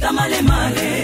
Dámale, male.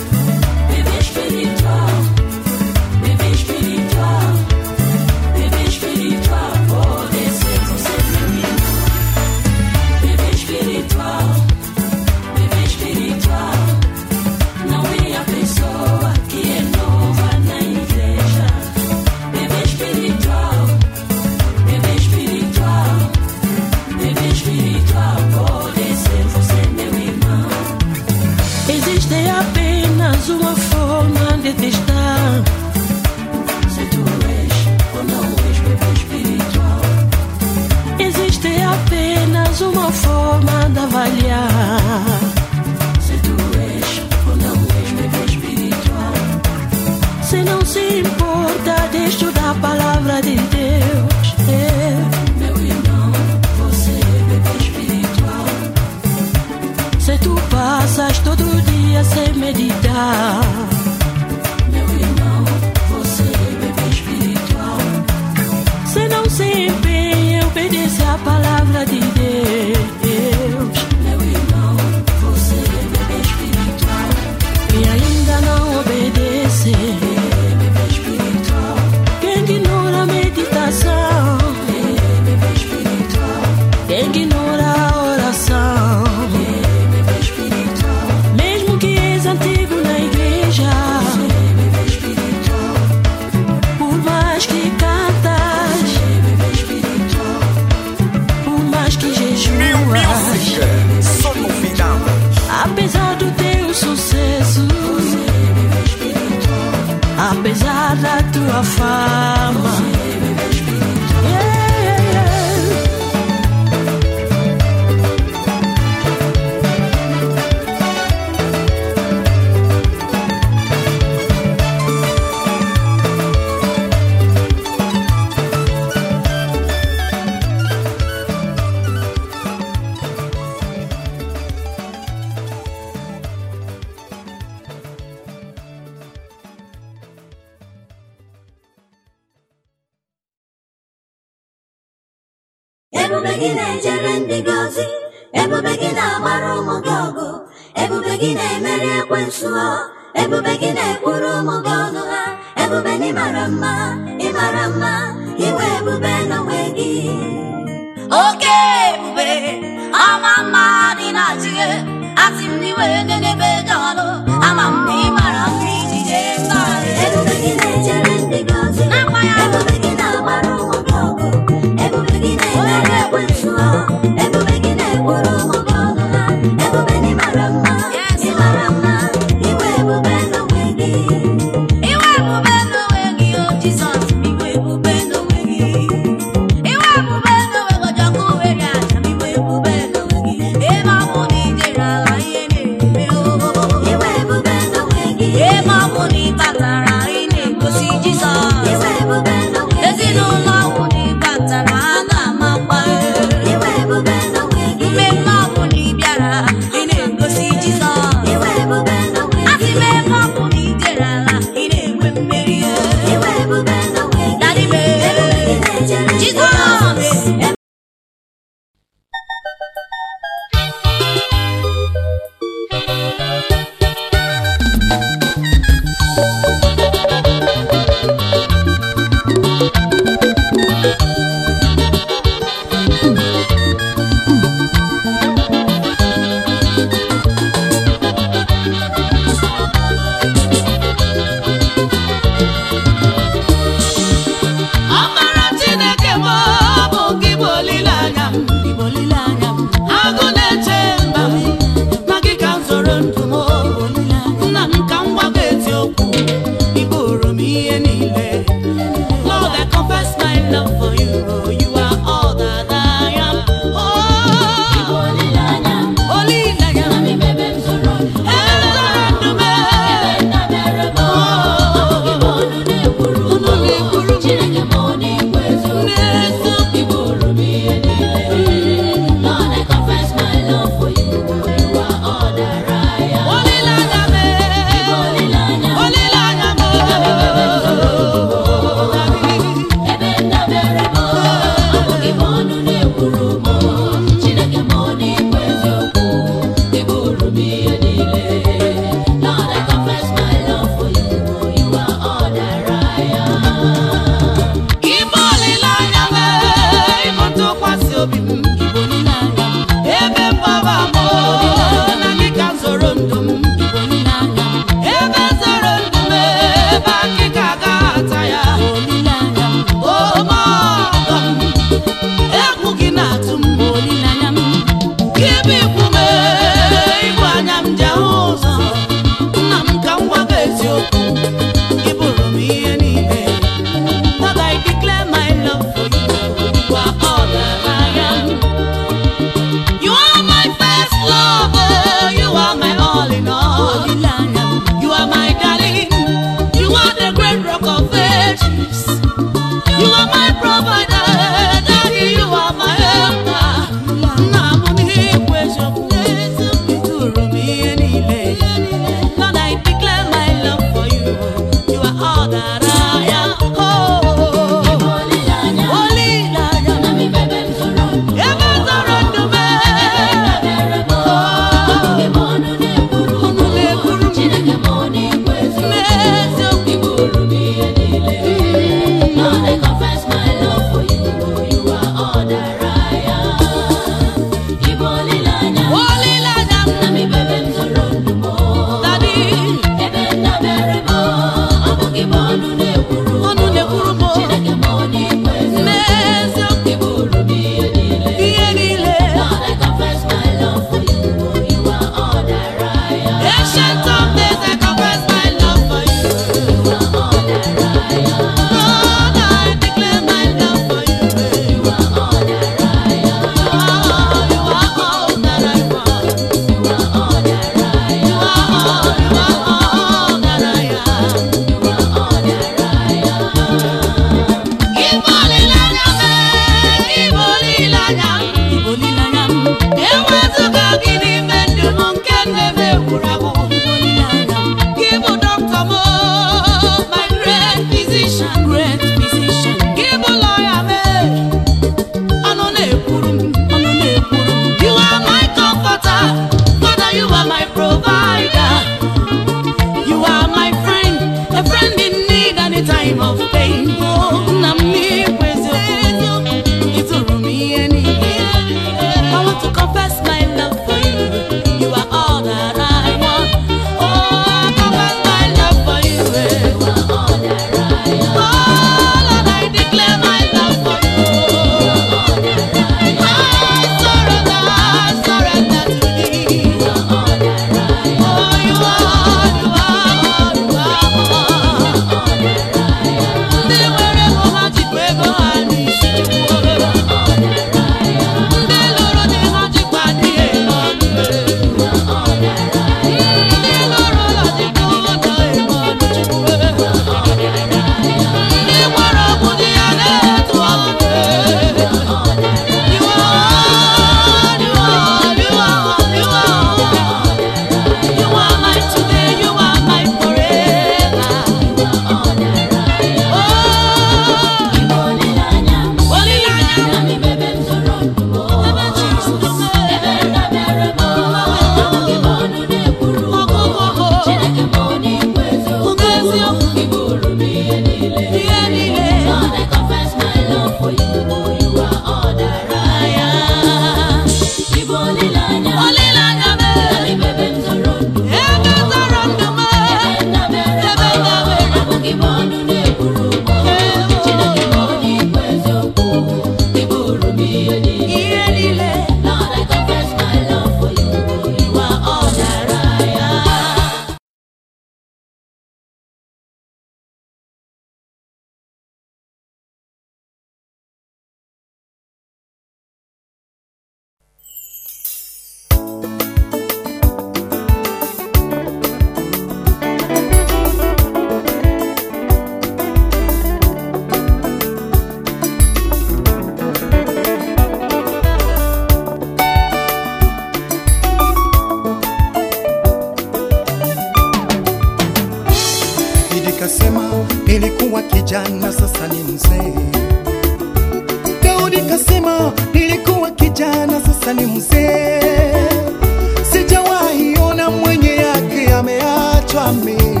kichwa mimi,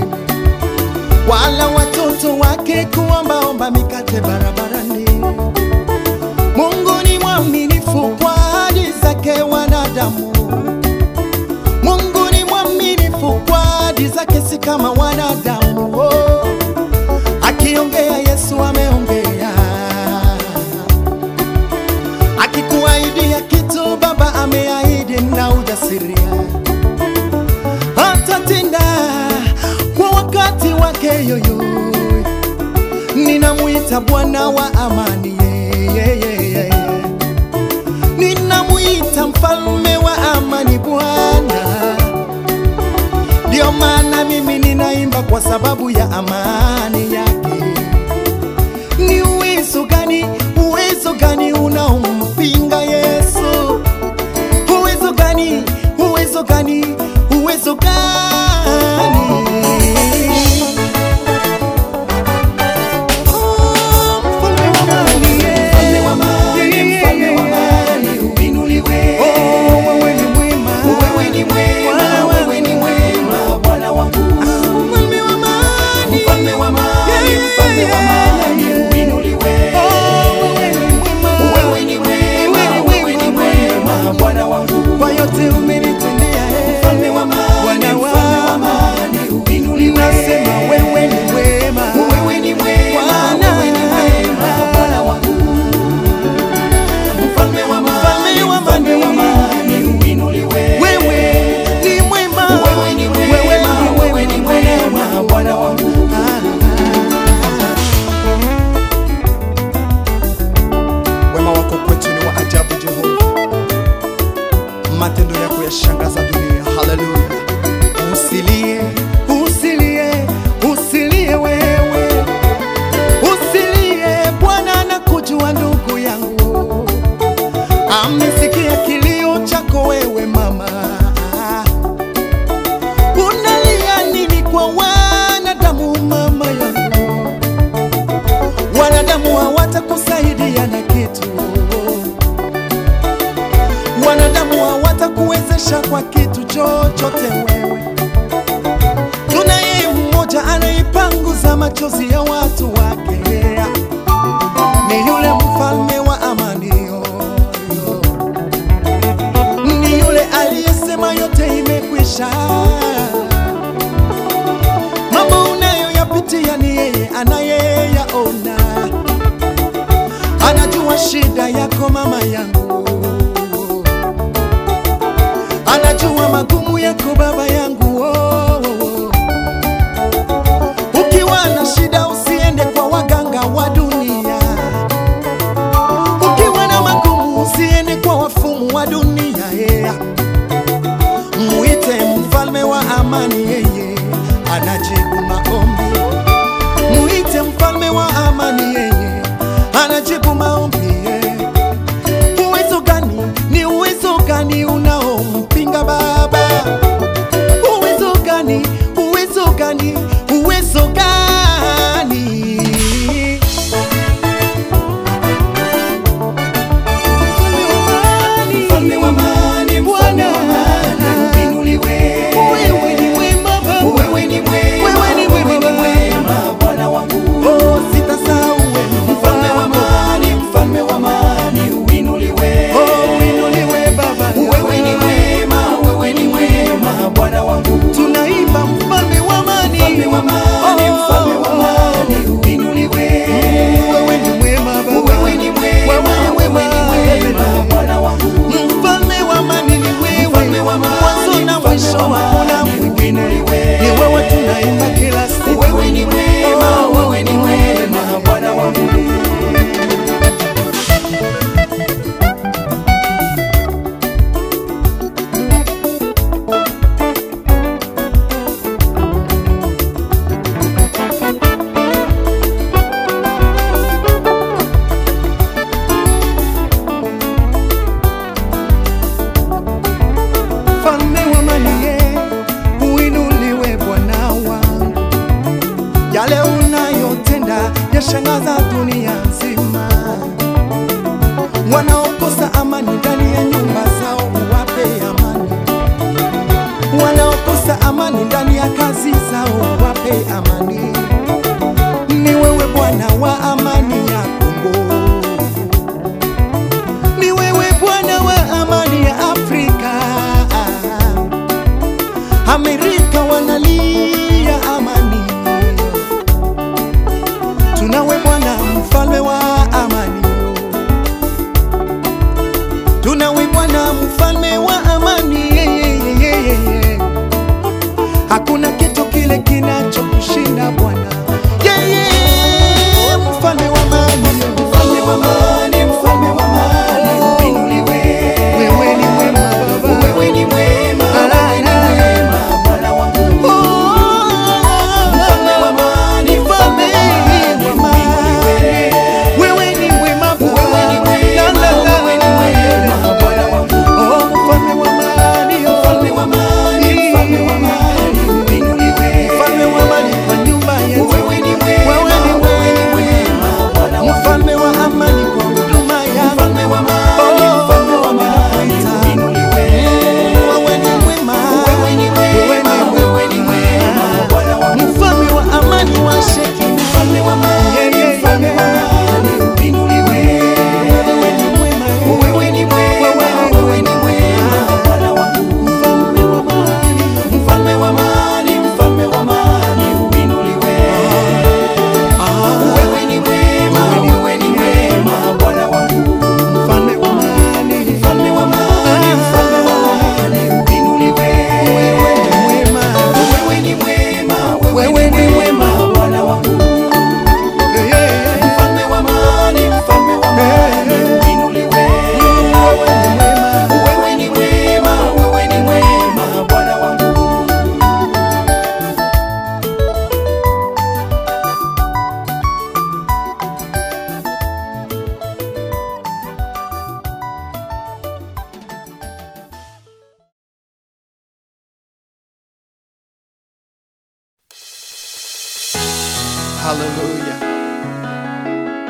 wala watoto wake kuombaomba mikate barabarani. Mungu ni mwaminifu kwa ahadi zake wanadamu. Mungu ni mwaminifu kwa ahadi zake, si kama wanadamu. Namwita Bwana wa amani yeah, yeah. Ninamwita mfalme wa amani Bwana, ndio maana mimi ninaimba kwa sababu ya amani yake. Ni uwezo gani, uwezo gani unaompinga Yesu? Uwezo gani, uwezo gani, uwezo gani seu menino. como mamá. Haleluya.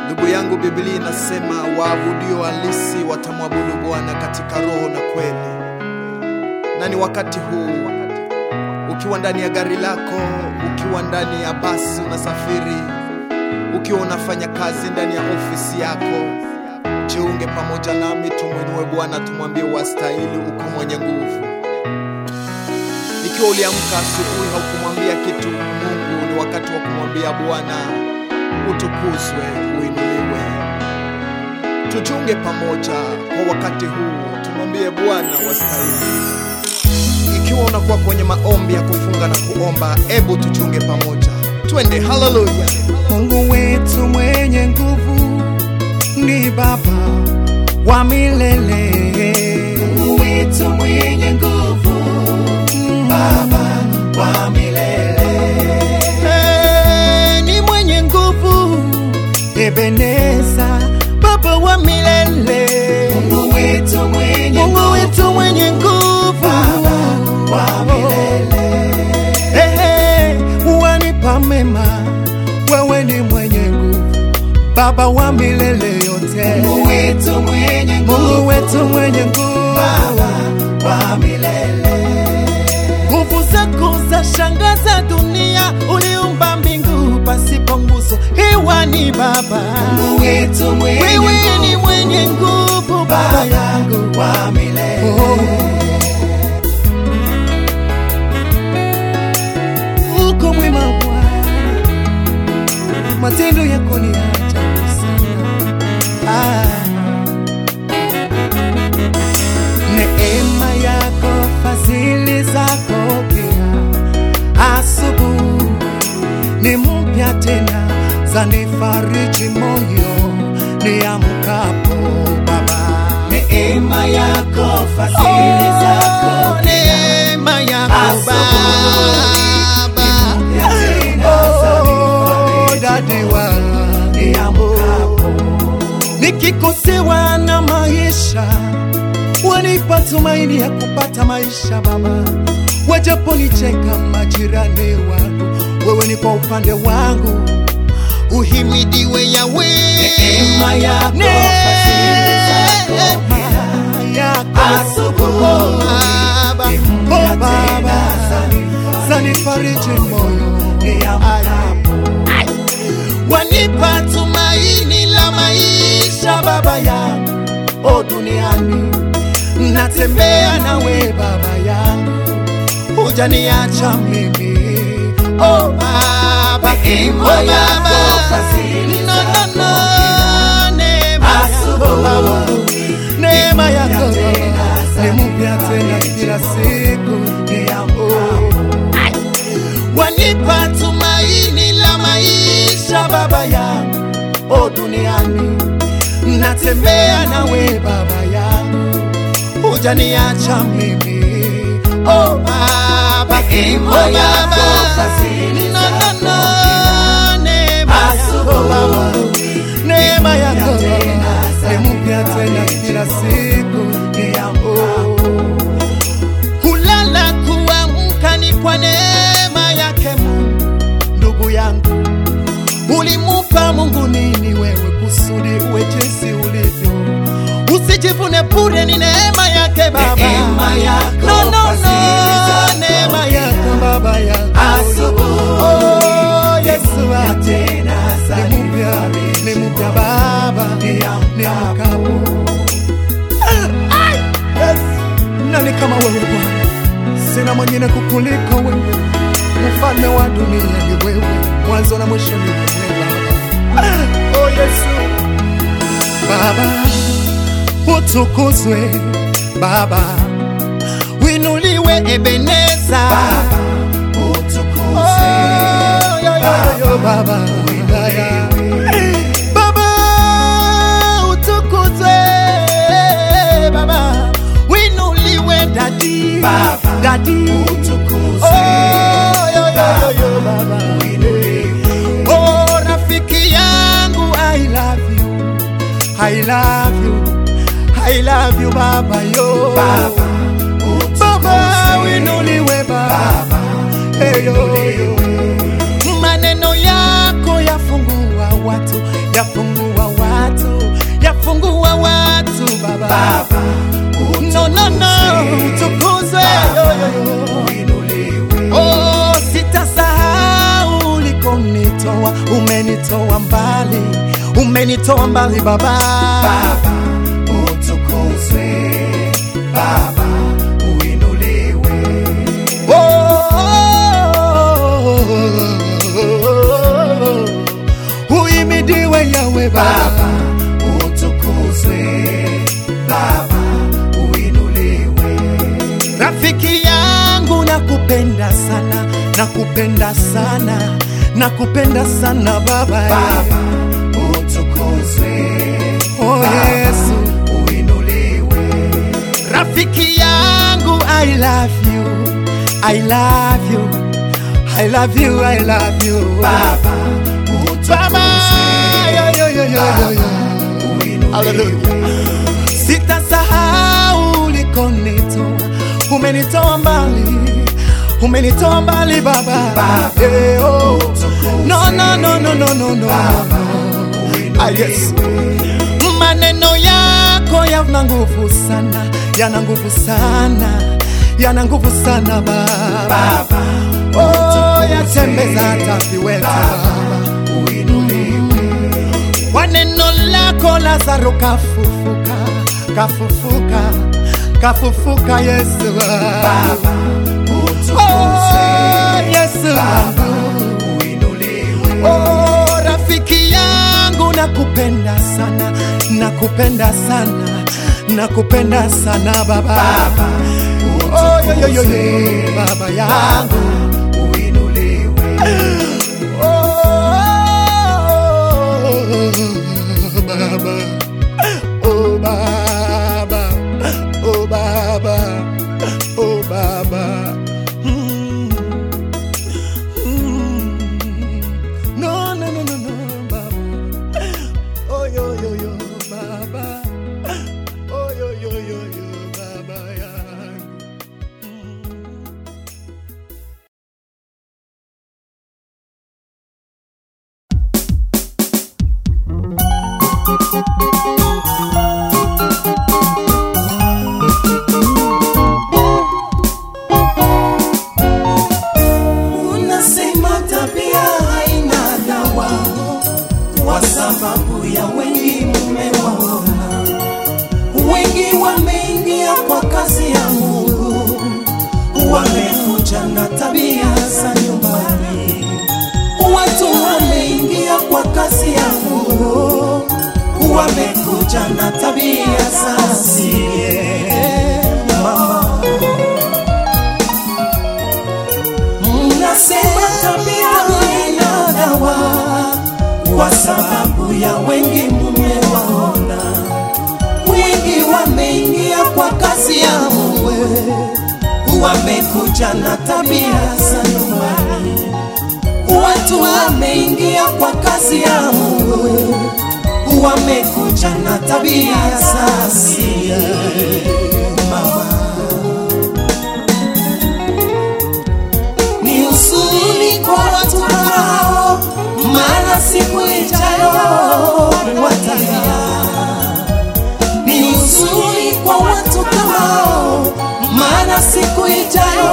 Ndugu yangu, Biblia inasema waabudio halisi watamwabudu Bwana katika roho na kweli. Na ni wakati huu, ukiwa ndani ya gari lako, ukiwa ndani ya basi unasafiri, ukiwa unafanya kazi ndani ya ofisi yako, jiunge pamoja nami, tumwinue Bwana, tumwambie wastahili, uko mwenye nguvu. Ikiwa uliamka asubuhi haukumwambia kitu wakati wa kumwambia Bwana utukuzwe, uinuliwe. Tuchunge pamoja kwa wakati huu, tumwambie Bwana wastahili. Ikiwa unakuwa kwenye maombi ya kufunga na kuomba, ebu tuchunge pamoja, twende. Haleluya! Mungu wetu mwenye nguvu ni Baba wa milele. Mungu wetu mwenye nguvu, Ebeneza, Baba wa milele. Mungu wetu mwenye Mungu wetu mwenye nguvu, Baba wa milele. Hey, hey, wanipa mema, wewe ni mwenye nguvu, Baba wa milele yote. Mungu wetu mwenye nguvu, Mungu wetu mwenye nguvu, Baba wa milele. Nguvu zako dunia, pasipo nguzo, hewa ni Baba. Wewe ni mwenye nguvu, Baba yangu wa milele. Oh. uko mwema Bwana, matendo yako ni ajabu sana. Ah. Tena, zanifariji moyo niamkapo Baba. Neema yako, fadhili zako neema yako Baba. Oh, dadi wa nikikosewa na maisha wanipa tumaini ya kupata maisha Baba, wajaponicheka majirani wangu, wewe ni kwa upande wangu, uhimidiwe yawe Neema yako, Oh, oh, moyo. Wanipa tumaini la maisha baba yangu o duniani. Natembea nawe baba yangu. Hujaniacha mimi o baba Neema o yako, baba fadhili zako neema yako. Ni mpya tena kila siku. Wanipa tumaini la maisha baba yangu o duniani. Natembea nawe baba yangu. Hujaniacha mimi o baba. Imbo yako, fadhili zako yako baba neema yako ni mpya tena kila siku kulala kuamka ni kwa neema yake Mungu. Ndugu yangu, ulimupa Mungu nini wewe kusudi uwe jinsi ulivyo? Usijivune bure, ni neema yake Baba. Neema yako, pia. yako ni mkapo Yes. Nani kama wewe Bwana? Sina mwingine kukuliko wewe, mfalme wa dunia ni wewe, mwanzo na mwisho ni wewe Baba. Oh Yesu, Baba utukuzwe, Baba winuliwe, Ebeneza. Baba utukuzwe, oh, Baba Baba Baba, dadi utukuzwe. oh, yo, yo, yo, yo, Baba. Oh rafiki yangu I love you. I love you. I love you Baba yo. Baba, Baba Baba. Baba maneno yako yafungua watu yafungua watu yafungua watu baba, Baba, no, no, no, ulikonitoa umenitoa mbali umenitoa mbali baba, Baba, utukuzwe. Baba, uinuliwe. Oh, uhimidiwe yawe baba Baba, utukuzwe. Baba, uinuliwe. rafiki yangu nakupenda sana nakupenda sana nakupenda sana baba Baba, utukuzwe. oh, yesu Uinuliwe. rafiki yangu i love you i love you i love you i love you Baba, baba yo, yo, yo, yo, yo, yo. uinuliwe. sitasahau ulikonitoa umenitoa mbali umenitoa mbali baba, Baba, Hey, oh. No, no, no, no, no, no, no. Ah, yes. maneno yako yana nguvu sana yana nguvu sana yana nguvu sana baba oh, yatembeza hata uinuliwe. kwa neno lako Lazaro kafufuka, kafufuka, kafufuka Yesu Baba, oh, Yesu Baba. Oh, rafiki yangu nakupenda sana, nakupenda sana, nakupenda sana baba, Baba, oh, yo, yo, yo, yo, baba yangu wamekuja na tabia asili. Mama, ni kwa watu hao, maana siku ijayo watalia. Ni kwa watu hao, maana siku ijayo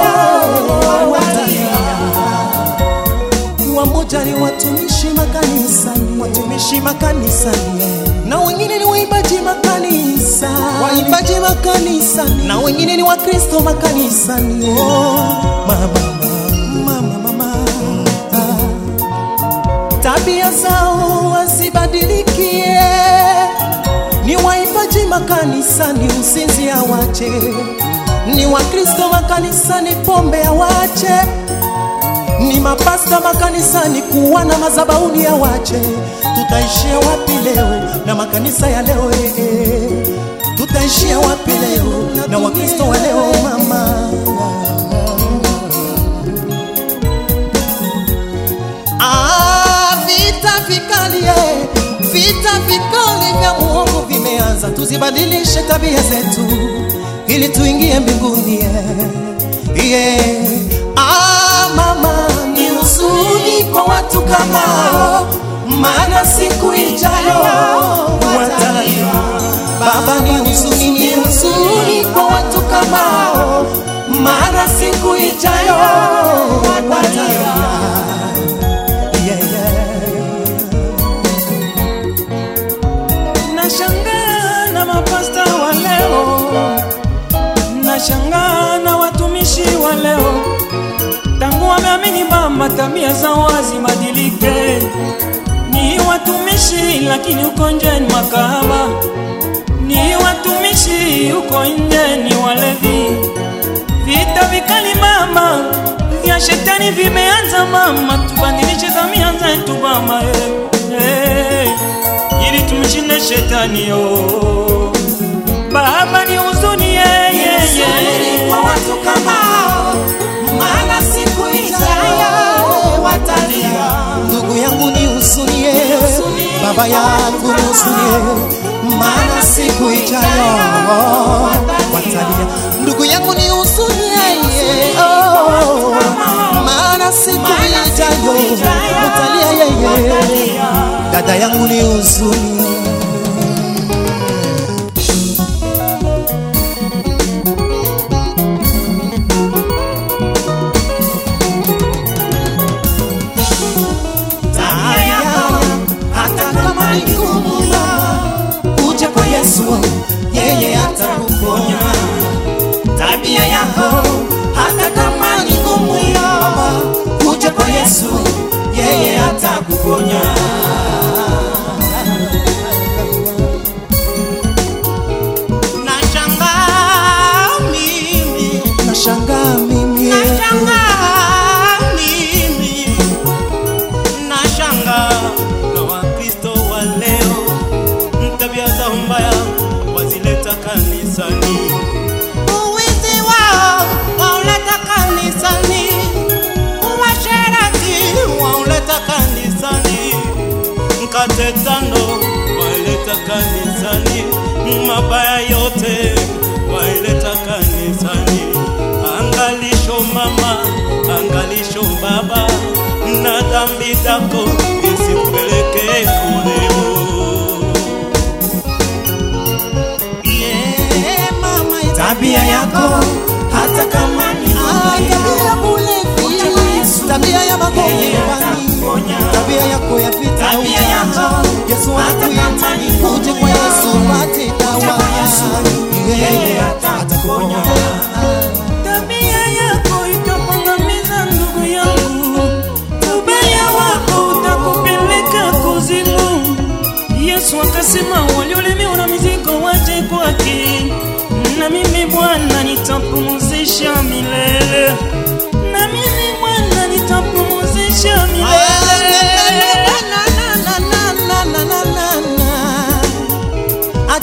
watalia wamoja ni watumishi makanisani, watumishi makanisani, na wengine ni waimbaji makanisa, waimbaji makanisani, na wengine ni wakristo makanisani. Oh, mama, mama, mama, ah. tabia zao wasibadilikie, ni waimbaji makanisani, usinzi awache, ni wakristo makanisani, pombe awache ni mapasta makanisani kuwa na mazabauni ya wache. Tutaishia wapi leo na makanisa ya leo eh, eh. Tutaishia wapi leo na wakristo wa leo mama? Ah, vita vikali eh, vita vikali vya muovu vimeanza. Tuzibadilishe tabia zetu ili tuingie mbinguni eh. yeah. Kwa kama maana siku ijayo. Baba, ni huzuni, ni huzuni kwa watu kama maana siku ijayo watalia. Yeah, yeah. Nashangaa na mapasta wa leo, nashangaa tangu wameamini mama, tabia za wazi badilike. Ni watumishi lakini uko nje ni makahaba, ni watumishi uko nje ni walevi. Vita vikali mama vya shetani vimeanza mama, tubadilishe tabia zetu mama eh, eh, ili tumshinde shetani yo. Baba ni huzuni yeah, yeah, watu yeah. Yangu ni huzunie, baba yangu nihuzunie, maana siku ijayo watalia. Ndugu yangu ni huzunie, oh, maana siku ijayo watalia yeye. Dada yangu ni Yesu atuye uje kwa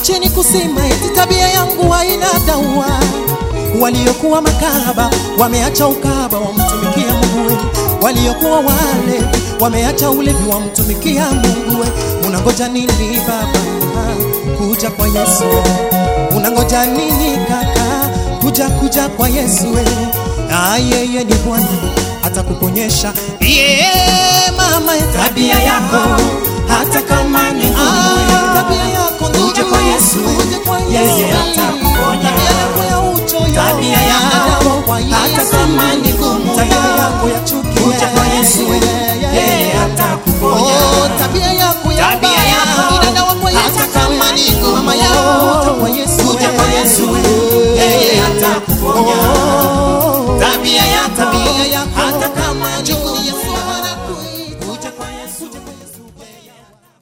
Acheni kusema eti tabia yangu haina dawa. Waliokuwa makahaba wameacha ukahaba, wamtumikia Mungu. Waliokuwa walevi wameacha ulevi, wamtumikia Mungu we. Unangoja nini baba kuja kwa Yesu? Unangoja nini kaka kuja kuja kwa Yesu? Ah, yeye ni Bwana atakuponyesha. Yeah, mama tabia yako hata kama ni ngumu, tabia yako Kuja kwa Yesu, yeye atakuponya. Tabia ya uchoyo, Tabia yako, kwa hata kama ni ngumu, Tabia ya Kuja kwa Yesu, yeye atakuponya. Oh, tabia yako ya Tabia Yesu. hata kama ni ngumu, kuja kwa Yesu, yeye atakuponya. Oh, Tabia yako, kama ni hata